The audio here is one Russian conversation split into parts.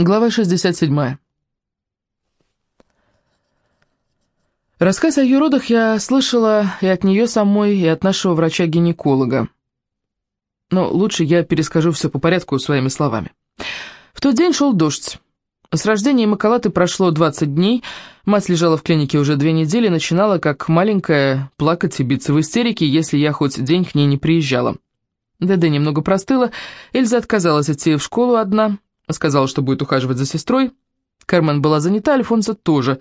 Глава 67. Рассказ о ее родах я слышала и от нее самой, и от нашего врача-гинеколога. Но лучше я перескажу все по порядку своими словами. В тот день шел дождь. С рождения Макалаты прошло 20 дней, мать лежала в клинике уже две недели, начинала, как маленькая, плакать и биться в истерике, если я хоть день к ней не приезжала. ДД немного простыла, Эльза отказалась идти в школу одна, Сказала, что будет ухаживать за сестрой. Кармен была занята, Альфонсо тоже.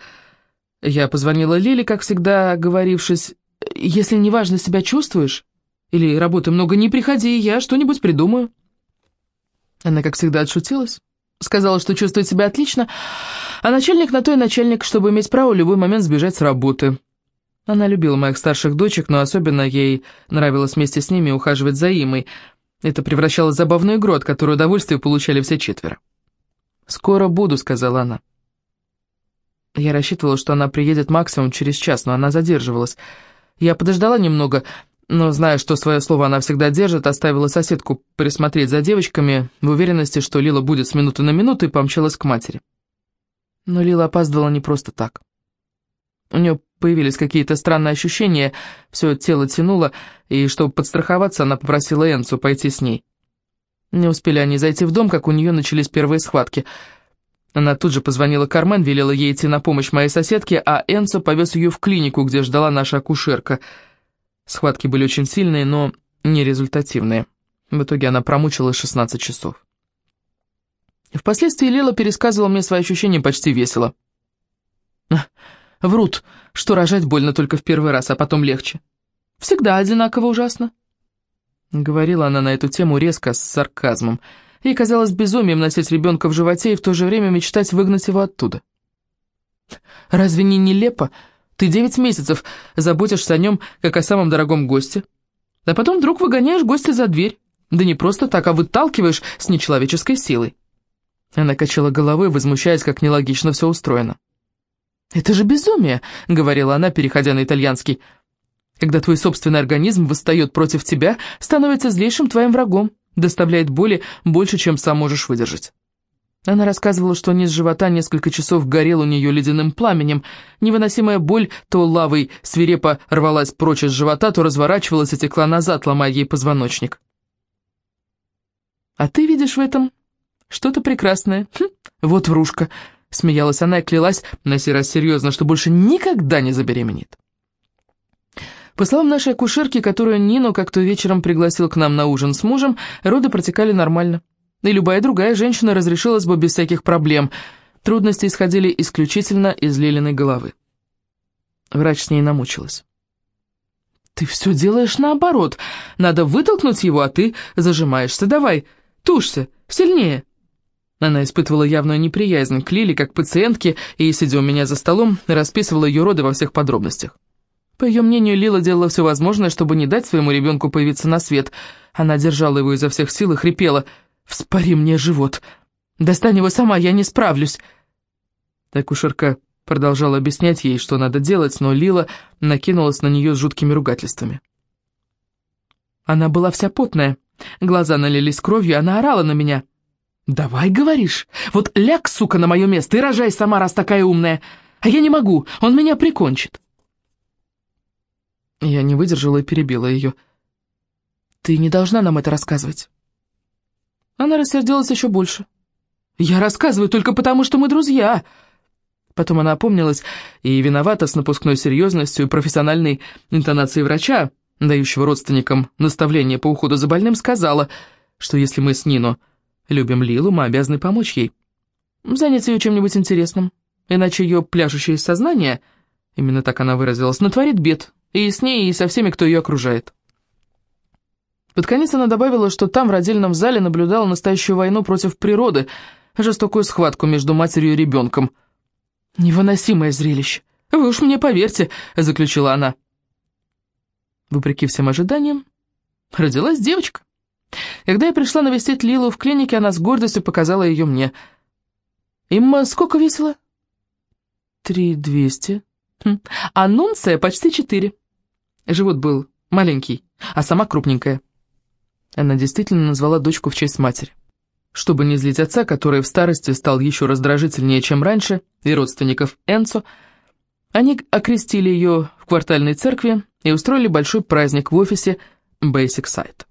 Я позвонила Лиле, как всегда, говорившись, «Если неважно себя чувствуешь, или работы много, не приходи, я что-нибудь придумаю». Она, как всегда, отшутилась. Сказала, что чувствует себя отлично, а начальник на то и начальник, чтобы иметь право в любой момент сбежать с работы. Она любила моих старших дочек, но особенно ей нравилось вместе с ними ухаживать за Имой — это превращало забавную игру, от которой удовольствие получали все четверо. «Скоро буду», — сказала она. Я рассчитывала, что она приедет максимум через час, но она задерживалась. Я подождала немного, но, зная, что свое слово она всегда держит, оставила соседку присмотреть за девочками в уверенности, что Лила будет с минуты на минуту, и помчалась к матери. Но Лила опаздывала не просто так. У нее появились какие-то странные ощущения, все тело тянуло, и чтобы подстраховаться, она попросила Энцу пойти с ней. Не успели они зайти в дом, как у нее начались первые схватки. Она тут же позвонила Кармен, велела ей идти на помощь моей соседке, а Энцо повез ее в клинику, где ждала наша акушерка. Схватки были очень сильные, но нерезультативные. В итоге она промучилась 16 часов. Впоследствии Лила пересказывала мне свои ощущения почти весело. Врут, что рожать больно только в первый раз, а потом легче. Всегда одинаково ужасно. Говорила она на эту тему резко, с сарказмом. Ей казалось безумием носить ребенка в животе и в то же время мечтать выгнать его оттуда. «Разве не нелепо? Ты девять месяцев заботишься о нем, как о самом дорогом госте. А потом вдруг выгоняешь гостя за дверь. Да не просто так, а выталкиваешь с нечеловеческой силой». Она качала головой, возмущаясь, как нелогично все устроено. «Это же безумие», — говорила она, переходя на итальянский. «Когда твой собственный организм восстает против тебя, становится злейшим твоим врагом, доставляет боли больше, чем сам можешь выдержать». Она рассказывала, что низ живота несколько часов горел у нее ледяным пламенем. Невыносимая боль то лавой свирепо рвалась прочь из живота, то разворачивалась и текла назад, ломая ей позвоночник. «А ты видишь в этом что-то прекрасное. Хм, вот врушка», Смеялась она и клялась, на сей раз серьезно, что больше никогда не забеременеет. По словам нашей акушерки, которую Нину как-то вечером пригласил к нам на ужин с мужем, роды протекали нормально. И любая другая женщина разрешилась бы без всяких проблем. Трудности исходили исключительно из Лилиной головы. Врач с ней намучилась. «Ты все делаешь наоборот. Надо вытолкнуть его, а ты зажимаешься. Давай, тушься, сильнее». Она испытывала явную неприязнь к Лиле как пациентке и, сидя у меня за столом, расписывала ее роды во всех подробностях. По ее мнению, Лила делала все возможное, чтобы не дать своему ребенку появиться на свет. Она держала его изо всех сил и хрипела «Вспори мне живот! Достань его сама, я не справлюсь!» Акушерка продолжала объяснять ей, что надо делать, но Лила накинулась на нее с жуткими ругательствами. Она была вся потная, глаза налились кровью, она орала на меня – «Давай, говоришь? Вот ляг, сука, на мое место и рожай сама, раз такая умная. А я не могу, он меня прикончит». Я не выдержала и перебила ее. «Ты не должна нам это рассказывать». Она рассердилась еще больше. «Я рассказываю только потому, что мы друзья». Потом она опомнилась и виновата с напускной серьезностью и профессиональной интонацией врача, дающего родственникам наставление по уходу за больным, сказала, что если мы с Нино Любим Лилу, мы обязаны помочь ей. Занять ее чем-нибудь интересным. Иначе ее пляшущее сознание, именно так она выразилась, натворит бед. И с ней, и со всеми, кто ее окружает. Под конец она добавила, что там, в родильном зале, наблюдала настоящую войну против природы, жестокую схватку между матерью и ребенком. «Невыносимое зрелище. Вы уж мне поверьте», — заключила она. Вопреки всем ожиданиям, родилась девочка. Когда я пришла навестить Лилу в клинике, она с гордостью показала ее мне. «Им сколько весило?» «Три двести». Хм. «А Нунция почти четыре». Живот был маленький, а сама крупненькая. Она действительно назвала дочку в честь матери. Чтобы не злить отца, который в старости стал еще раздражительнее, чем раньше, и родственников Энцо, они окрестили ее в квартальной церкви и устроили большой праздник в офисе Basic Site.